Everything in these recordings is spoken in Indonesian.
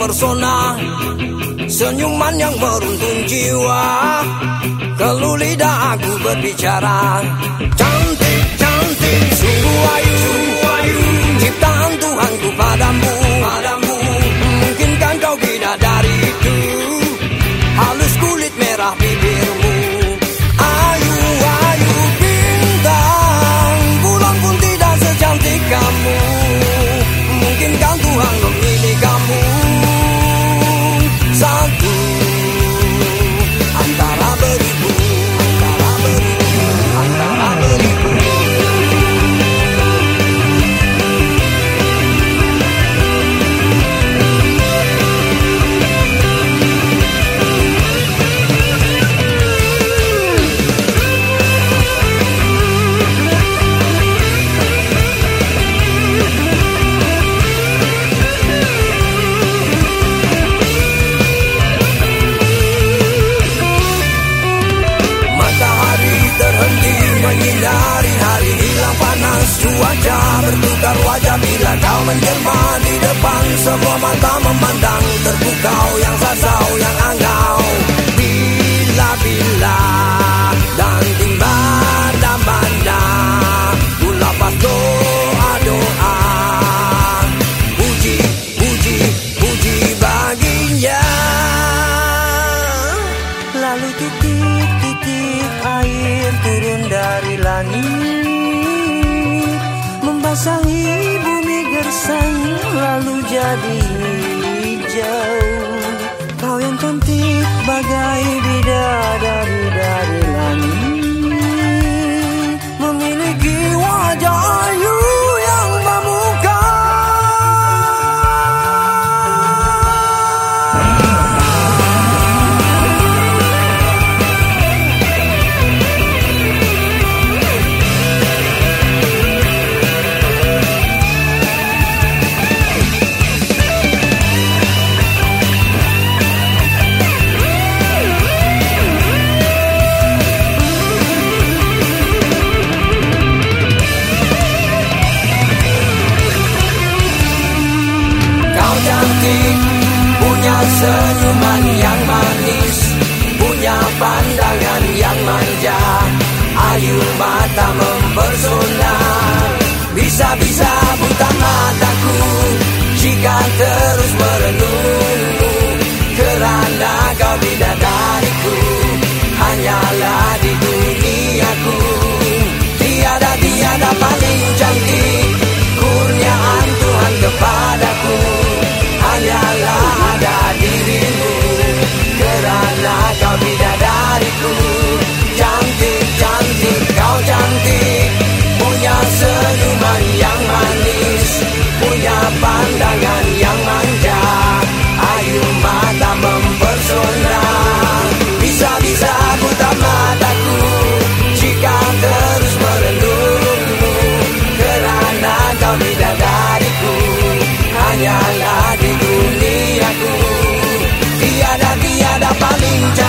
mempersona Senyuman yang meruntun jiwa. Keluh lidah aku berbicara Cantik, cantik, sungguh ayu, bertukar wajah bila kau menjelma di depan semua mata memandang terpukau yang sasau yang angau. Bila bila dan timba dan banda ku lapas doa doa puji puji puji baginya. Lalu titik-titik air turun dari langit Membasahi gersang lalu jadi hijau Kau yang cantik bagai bidadari dari senyuman yang manis, punya pandangan yang manja, ayu mata mempersona. Bisa-bisa buta mataku jika terus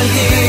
Here.